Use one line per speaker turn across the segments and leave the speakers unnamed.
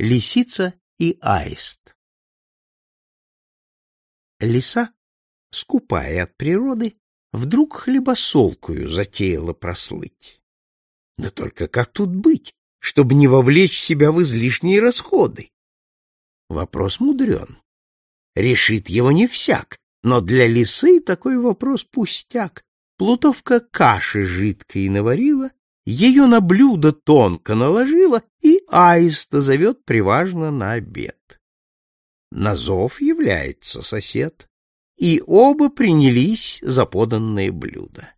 Лисица и аист Лиса, скупая от природы, вдруг хлебосолкую затеяла прослыть. Да только как тут быть, чтобы не вовлечь себя в излишние расходы? Вопрос мудрен. Решит его не всяк, но для лисы такой вопрос пустяк. Плутовка каши жидкой наварила, ее на блюдо тонко наложила и аиста зовет приважно на обед. На зов является сосед, и оба принялись за поданное блюдо.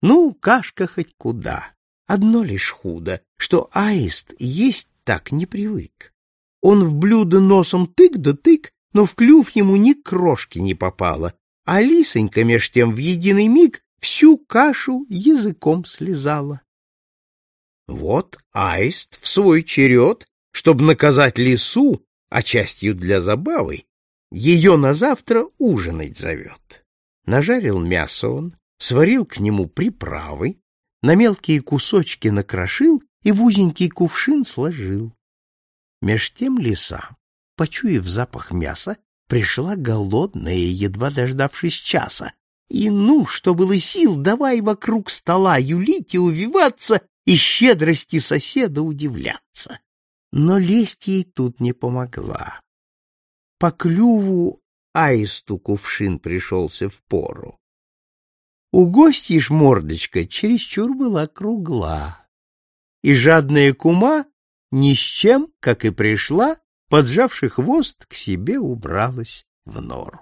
Ну, кашка хоть куда, одно лишь худо, что аист есть так не привык. Он в блюдо носом тык да тык, но в клюв ему ни крошки не попало, а лисонька меж тем в единый миг всю кашу языком слезала. Вот аист в свой черед, чтобы наказать лису, а частью для забавы, ее на завтра ужинать зовет. Нажарил мясо он, сварил к нему приправы, на мелкие кусочки накрошил и в узенький кувшин сложил. Меж тем лиса, почуяв запах мяса, пришла голодная, едва дождавшись часа, и ну, что было сил, давай вокруг стола юлить и увиваться, и щедрости соседа удивляться. Но лесть ей тут не помогла. По клюву аисту кувшин пришелся в пору. У гостьи ж мордочка чересчур была кругла, и жадная кума ни с чем, как и пришла, поджавший хвост, к себе убралась в нору.